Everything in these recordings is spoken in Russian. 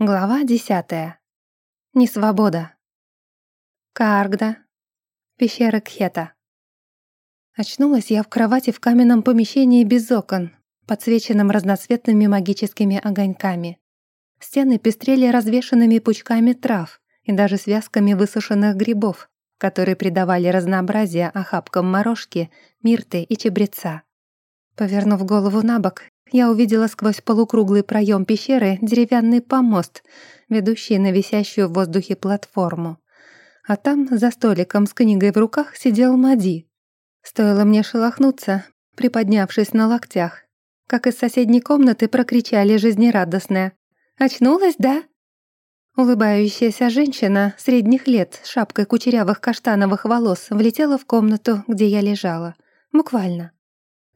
Глава десятая. Несвобода. Кааргда. Пещера Кхета. Очнулась я в кровати в каменном помещении без окон, подсвеченном разноцветными магическими огоньками. Стены пестрели развешанными пучками трав и даже связками высушенных грибов, которые придавали разнообразие охапкам морожки, мирты и чебреца. Повернув голову на бок, я увидела сквозь полукруглый проем пещеры деревянный помост, ведущий на висящую в воздухе платформу. А там, за столиком с книгой в руках, сидел Мади. Стоило мне шелохнуться, приподнявшись на локтях, как из соседней комнаты прокричали жизнерадостное. «Очнулась, да?» Улыбающаяся женщина средних лет с шапкой кучерявых каштановых волос влетела в комнату, где я лежала. Буквально.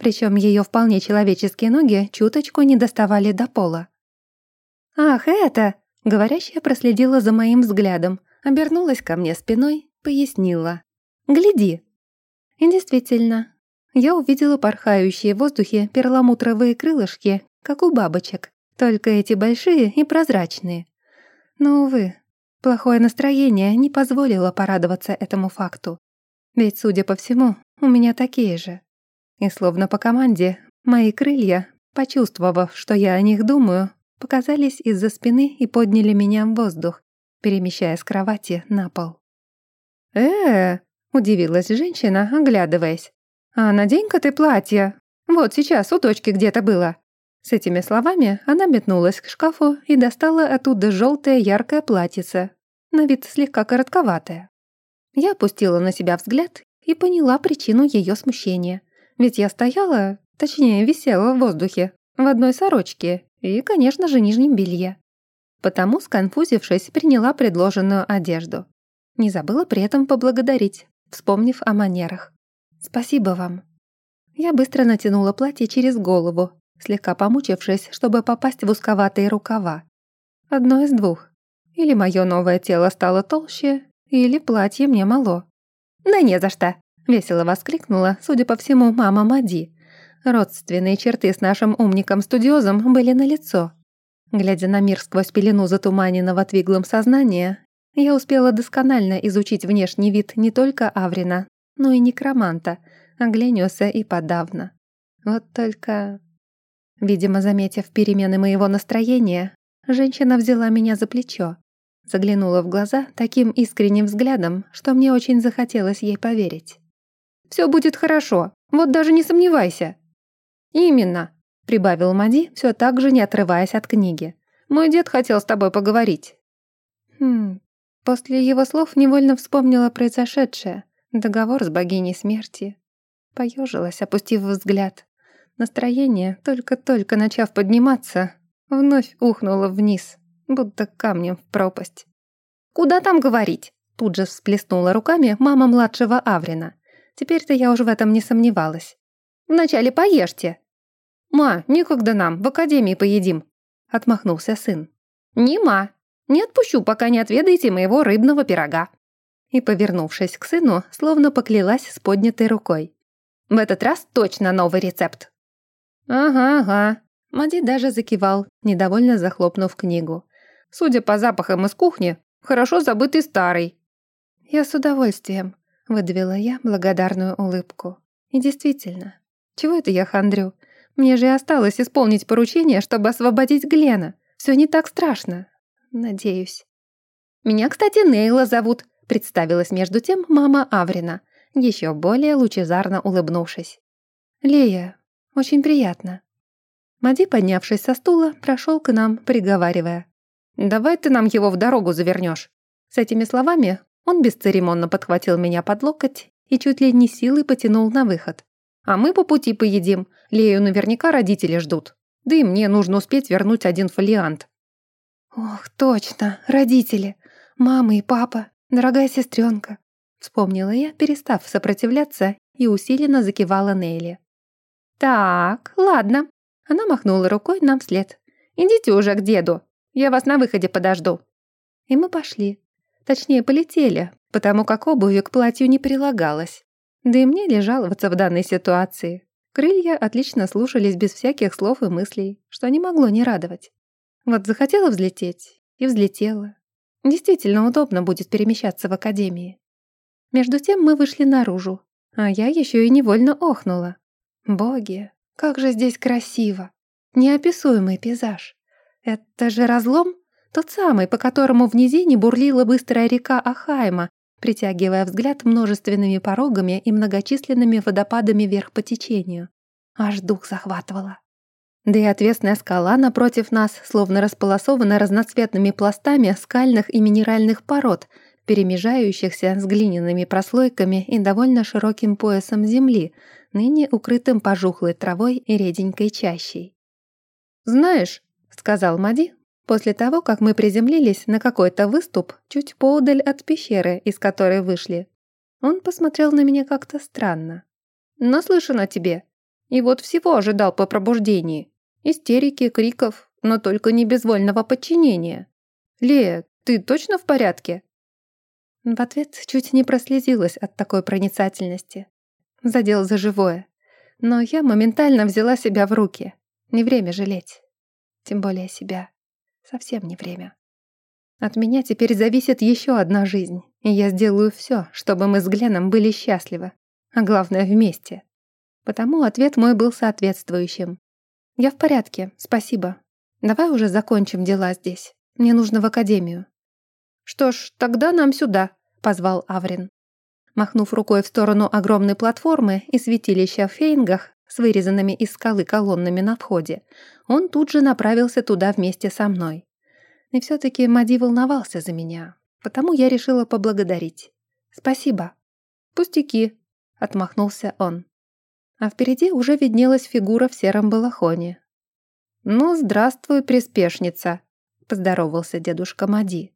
Причем ее вполне человеческие ноги чуточку не доставали до пола. «Ах, это!» — говорящая проследила за моим взглядом, обернулась ко мне спиной, пояснила. «Гляди!» И действительно, я увидела порхающие в воздухе перламутровые крылышки, как у бабочек, только эти большие и прозрачные. Но, увы, плохое настроение не позволило порадоваться этому факту. Ведь, судя по всему, у меня такие же. И словно по команде, мои крылья, почувствовав, что я о них думаю, показались из-за спины и подняли меня в воздух, перемещая с кровати на пол. э, удивилась женщина, оглядываясь. «А надень-ка ты платье. Вот сейчас у дочки где-то было». С этими словами она метнулась к шкафу и достала оттуда желтое яркое платьице, на вид слегка коротковатое. Я опустила на себя взгляд и поняла причину ее смущения. Ведь я стояла, точнее, висела в воздухе, в одной сорочке и, конечно же, нижнем белье. Потому, сконфузившись, приняла предложенную одежду. Не забыла при этом поблагодарить, вспомнив о манерах. «Спасибо вам». Я быстро натянула платье через голову, слегка помучившись, чтобы попасть в узковатые рукава. Одно из двух. Или мое новое тело стало толще, или платье мне мало. «Да не за что!» — весело воскликнула, судя по всему, мама Мади. Родственные черты с нашим умником-студиозом были налицо. Глядя на мир сквозь пелену затуманенного твиглом сознания, я успела досконально изучить внешний вид не только Аврина, но и некроманта, Аглениуса и подавно. Вот только... Видимо, заметив перемены моего настроения, женщина взяла меня за плечо, заглянула в глаза таким искренним взглядом, что мне очень захотелось ей поверить. Все будет хорошо, вот даже не сомневайся». «Именно», — прибавил Мади, все так же не отрываясь от книги. «Мой дед хотел с тобой поговорить». Хм, после его слов невольно вспомнила произошедшее. Договор с богиней смерти. Поежилась, опустив взгляд. Настроение, только-только начав подниматься, вновь ухнуло вниз, будто камнем в пропасть. «Куда там говорить?» Тут же всплеснула руками мама младшего Аврина. Теперь-то я уже в этом не сомневалась. «Вначале поешьте». «Ма, некогда нам, в академии поедим», — отмахнулся сын. «Не ма, не отпущу, пока не отведаете моего рыбного пирога». И, повернувшись к сыну, словно поклялась с поднятой рукой. «В этот раз точно новый рецепт». «Ага, ага», — Мади даже закивал, недовольно захлопнув книгу. «Судя по запахам из кухни, хорошо забытый старый». «Я с удовольствием», Выдавила я благодарную улыбку. И действительно, чего это я хандрю? Мне же и осталось исполнить поручение, чтобы освободить Глена. Все не так страшно. Надеюсь. Меня, кстати, Нейла зовут, представилась между тем мама Аврина, еще более лучезарно улыбнувшись. Лея, очень приятно. Мади, поднявшись со стула, прошел к нам, приговаривая. «Давай ты нам его в дорогу завернешь». С этими словами он бесцеремонно подхватил меня под локоть и чуть ли не силой потянул на выход. «А мы по пути поедим. Лею наверняка родители ждут. Да и мне нужно успеть вернуть один фолиант». «Ох, точно, родители. Мама и папа, дорогая сестренка», вспомнила я, перестав сопротивляться и усиленно закивала Нелли. «Так, ладно». Она махнула рукой нам вслед. «Идите уже к деду. Я вас на выходе подожду». И мы пошли, Точнее, полетели, потому как обуви к платью не прилагалось. Да и мне ли жаловаться в данной ситуации? Крылья отлично слушались без всяких слов и мыслей, что не могло не радовать. Вот захотела взлететь, и взлетела. Действительно удобно будет перемещаться в академии. Между тем мы вышли наружу, а я еще и невольно охнула. Боги, как же здесь красиво! Неописуемый пейзаж. Это же разлом? Тот самый, по которому в низине бурлила быстрая река Ахайма, притягивая взгляд множественными порогами и многочисленными водопадами вверх по течению. Аж дух захватывало. Да и отвесная скала напротив нас словно располосована разноцветными пластами скальных и минеральных пород, перемежающихся с глиняными прослойками и довольно широким поясом земли, ныне укрытым пожухлой травой и реденькой чащей. «Знаешь», — сказал Мади, после того, как мы приземлились на какой-то выступ чуть поодаль от пещеры, из которой вышли. Он посмотрел на меня как-то странно. «Наслышан о тебе. И вот всего ожидал по пробуждении. Истерики, криков, но только не безвольного подчинения. Лея, ты точно в порядке?» В ответ чуть не прослезилась от такой проницательности. Задел за живое. Но я моментально взяла себя в руки. Не время жалеть. Тем более себя. Совсем не время. От меня теперь зависит еще одна жизнь, и я сделаю все, чтобы мы с Гленом были счастливы, а главное вместе. Потому ответ мой был соответствующим. «Я в порядке, спасибо. Давай уже закончим дела здесь. Мне нужно в академию». «Что ж, тогда нам сюда», — позвал Аврин. Махнув рукой в сторону огромной платформы и святилища в Фейнгах, с вырезанными из скалы колоннами на входе, он тут же направился туда вместе со мной. И все-таки Мади волновался за меня, потому я решила поблагодарить. «Спасибо». «Пустяки», — отмахнулся он. А впереди уже виднелась фигура в сером балахоне. «Ну, здравствуй, приспешница», — поздоровался дедушка Мади.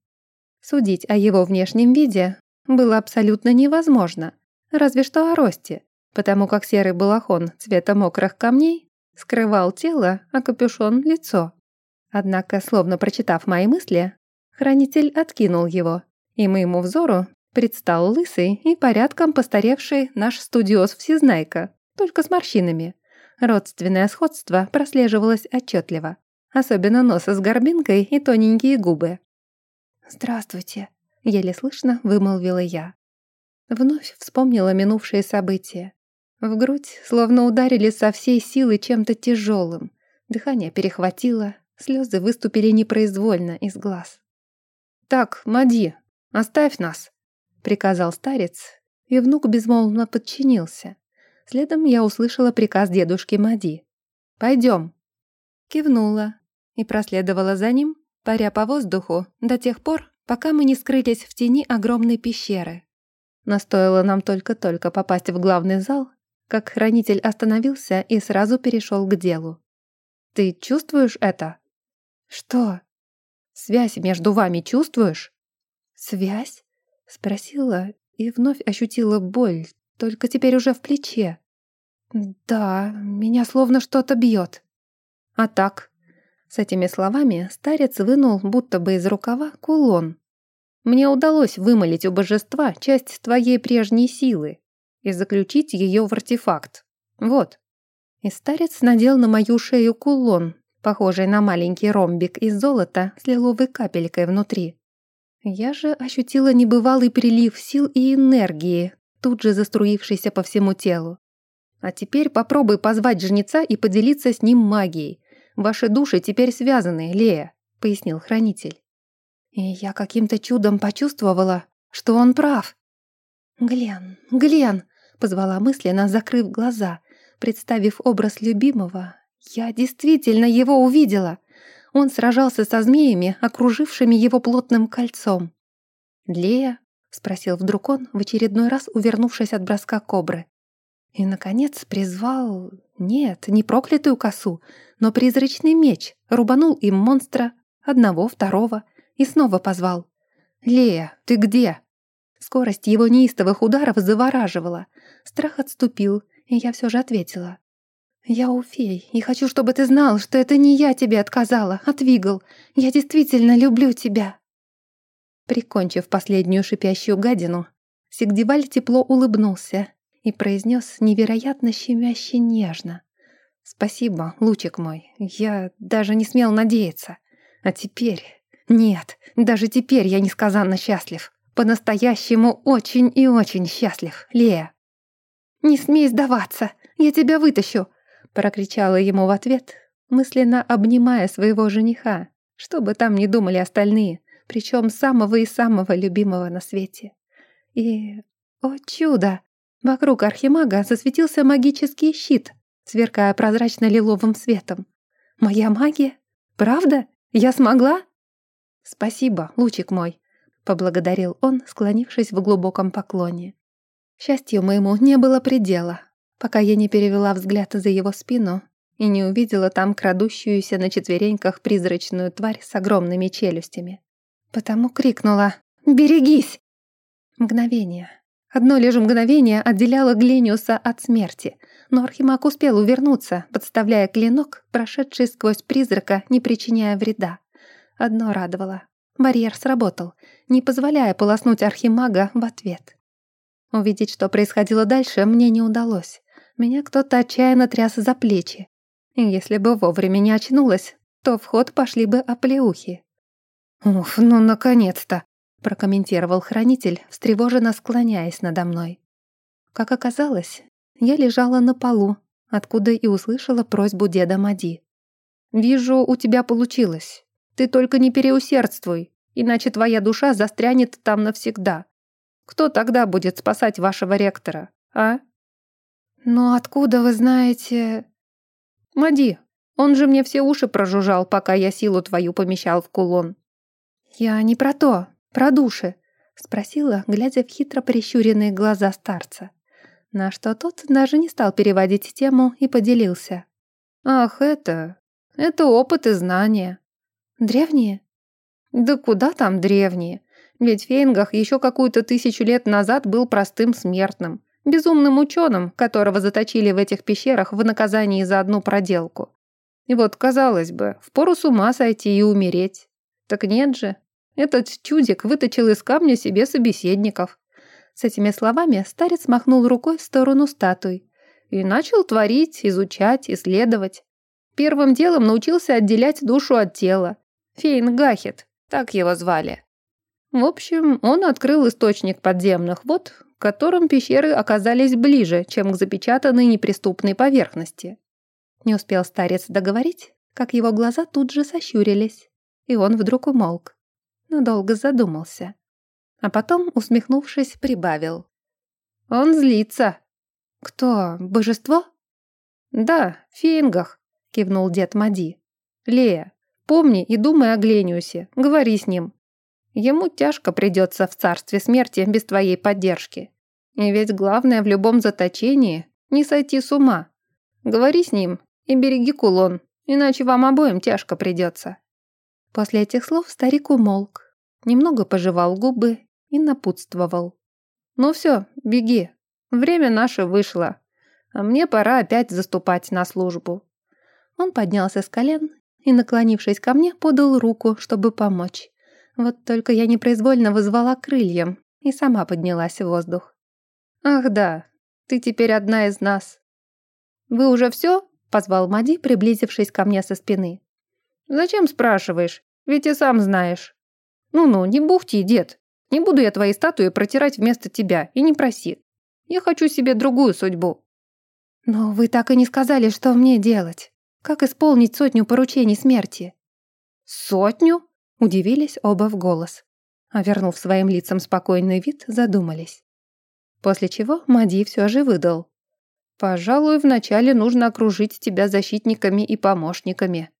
Судить о его внешнем виде было абсолютно невозможно, разве что о росте потому как серый балахон цвета мокрых камней скрывал тело, а капюшон — лицо. Однако, словно прочитав мои мысли, хранитель откинул его, и моему взору предстал лысый и порядком постаревший наш студиоз-всезнайка, только с морщинами. Родственное сходство прослеживалось отчетливо, особенно нос с горбинкой и тоненькие губы. «Здравствуйте», — еле слышно вымолвила я. Вновь вспомнила минувшие события. В грудь словно ударили со всей силы чем-то тяжелым. Дыхание перехватило, слезы выступили непроизвольно из глаз. «Так, Мади, оставь нас», — приказал старец, и внук безмолвно подчинился. Следом я услышала приказ дедушки Мади. «Пойдем». Кивнула и проследовала за ним, паря по воздуху, до тех пор, пока мы не скрылись в тени огромной пещеры. Но нам только-только попасть в главный зал, как хранитель остановился и сразу перешел к делу. «Ты чувствуешь это?» «Что?» «Связь между вами чувствуешь?» «Связь?» — спросила и вновь ощутила боль, только теперь уже в плече. «Да, меня словно что-то бьет». «А так?» С этими словами старец вынул будто бы из рукава кулон. «Мне удалось вымолить у божества часть твоей прежней силы и заключить ее в артефакт. Вот». И старец надел на мою шею кулон, похожий на маленький ромбик из золота с лиловой капелькой внутри. Я же ощутила небывалый прилив сил и энергии, тут же заструившийся по всему телу. А теперь попробуй позвать жнеца и поделиться с ним магией. Ваши души теперь связаны, Лея, пояснил хранитель. И я каким-то чудом почувствовала, что он прав. «Глен, Глен!» Позвала мысленно, закрыв глаза. Представив образ любимого, я действительно его увидела. Он сражался со змеями, окружившими его плотным кольцом. «Лея?» — спросил вдруг он, в очередной раз увернувшись от броска кобры. И, наконец, призвал... Нет, не проклятую косу, но призрачный меч, рубанул им монстра, одного, второго, и снова позвал. «Лея, ты где?» Скорость его неистовых ударов завораживала. Страх отступил, и я все же ответила. «Я у фей, и хочу, чтобы ты знал, что это не я тебе отказала, а Твигл. Я действительно люблю тебя». Прикончив последнюю шипящую гадину, Сигдиваль тепло улыбнулся и произнес невероятно щемяще нежно. «Спасибо, лучик мой, я даже не смел надеяться. А теперь, Нет, даже теперь я несказанно счастлив. По-настоящему очень и очень счастлив, Лея. «Не смей сдаваться, я тебя вытащу!» прокричала ему в ответ, мысленно обнимая своего жениха, что бы там ни думали остальные, причем самого и самого любимого на свете. И, о чудо, вокруг архимага засветился магический щит, сверкая прозрачно-лиловым светом. Моя магия? Правда? Я смогла? Спасибо, лучик мой, поблагодарил он, склонившись в глубоком поклоне. Счастью моему не было предела, пока я не перевела взгляд за его спину и не увидела там крадущуюся на четвереньках призрачную тварь с огромными челюстями. Потому крикнула «Берегись!». Мгновение. Одно лишь мгновение отделяло Глениуса от смерти, но Архимаг успел увернуться, подставляя клинок, прошедший сквозь призрака, не причиняя вреда. Одно радовало. Барьер сработал, не позволяя полоснуть Архимага в ответ. Увидеть, что происходило дальше, мне не удалось. Меня кто-то отчаянно тряс за плечи. И если бы вовремя не очнулась, то в ход пошли бы оплеухи. «Уф, ну наконец-то!» — прокомментировал хранитель, встревоженно склоняясь надо мной. Как оказалось, я лежала на полу, откуда и услышала просьбу деда Мади. «Вижу, у тебя получилось. Ты только не переусердствуй, иначе твоя душа застрянет там навсегда. Кто тогда будет спасать вашего ректора, а?» «Но откуда вы знаете...» «Мади, он же мне все уши прожужжал, пока я силу твою помещал в кулон». «Я не про то, про души», — спросила, глядя в хитро прищуренные глаза старца. На что тот даже не стал переводить тему и поделился. «Ах, это... это опыт и знания». «Древние?» «Да куда там древние? Ведь Фейнгах еще какую-то тысячу лет назад был простым смертным, безумным ученым, которого заточили в этих пещерах в наказании за одну проделку. И вот, казалось бы, впору с ума сойти и умереть. Так нет же. Этот чудик выточил из камня себе собеседников. С этими словами старец махнул рукой в сторону статуй и начал творить, изучать, исследовать. Первым делом научился отделять душу от тела. Фейн Гахет, так его звали. В общем, он открыл источник подземных вод, которым пещеры оказались ближе, чем к запечатанной неприступной поверхности. Не успел старец договорить, как его глаза тут же сощурились, и он вдруг умолк. Надолго задумался а потом, усмехнувшись, прибавил. «Он злится». «Кто? Божество?» «Да, в фингах», — кивнул дед Мади. «Лея, помни и думай о Глениусе, говори с ним. Ему тяжко придется в царстве смерти без твоей поддержки. И ведь главное в любом заточении — не сойти с ума. Говори с ним и береги кулон, иначе вам обоим тяжко придется». После этих слов старик умолк, немного пожевал губы и напутствовал. «Ну все, беги. Время наше вышло. А мне пора опять заступать на службу». Он поднялся с колен и, наклонившись ко мне, подал руку, чтобы помочь. Вот только я непроизвольно вызвала крыльям и сама поднялась в воздух. «Ах да, ты теперь одна из нас». «Вы уже все?» — позвал Мади, приблизившись ко мне со спины. «Зачем спрашиваешь? Ведь и сам знаешь». «Ну-ну, не бухти, дед. Не буду я твои статуи протирать вместо тебя, и не проси. Я хочу себе другую судьбу». «Но вы так и не сказали, что мне делать. Как исполнить сотню поручений смерти?» «Сотню?» — удивились оба в голос. А вернув своим лицам спокойный вид, задумались. После чего Мади все же выдал. «Пожалуй, вначале нужно окружить тебя защитниками и помощниками.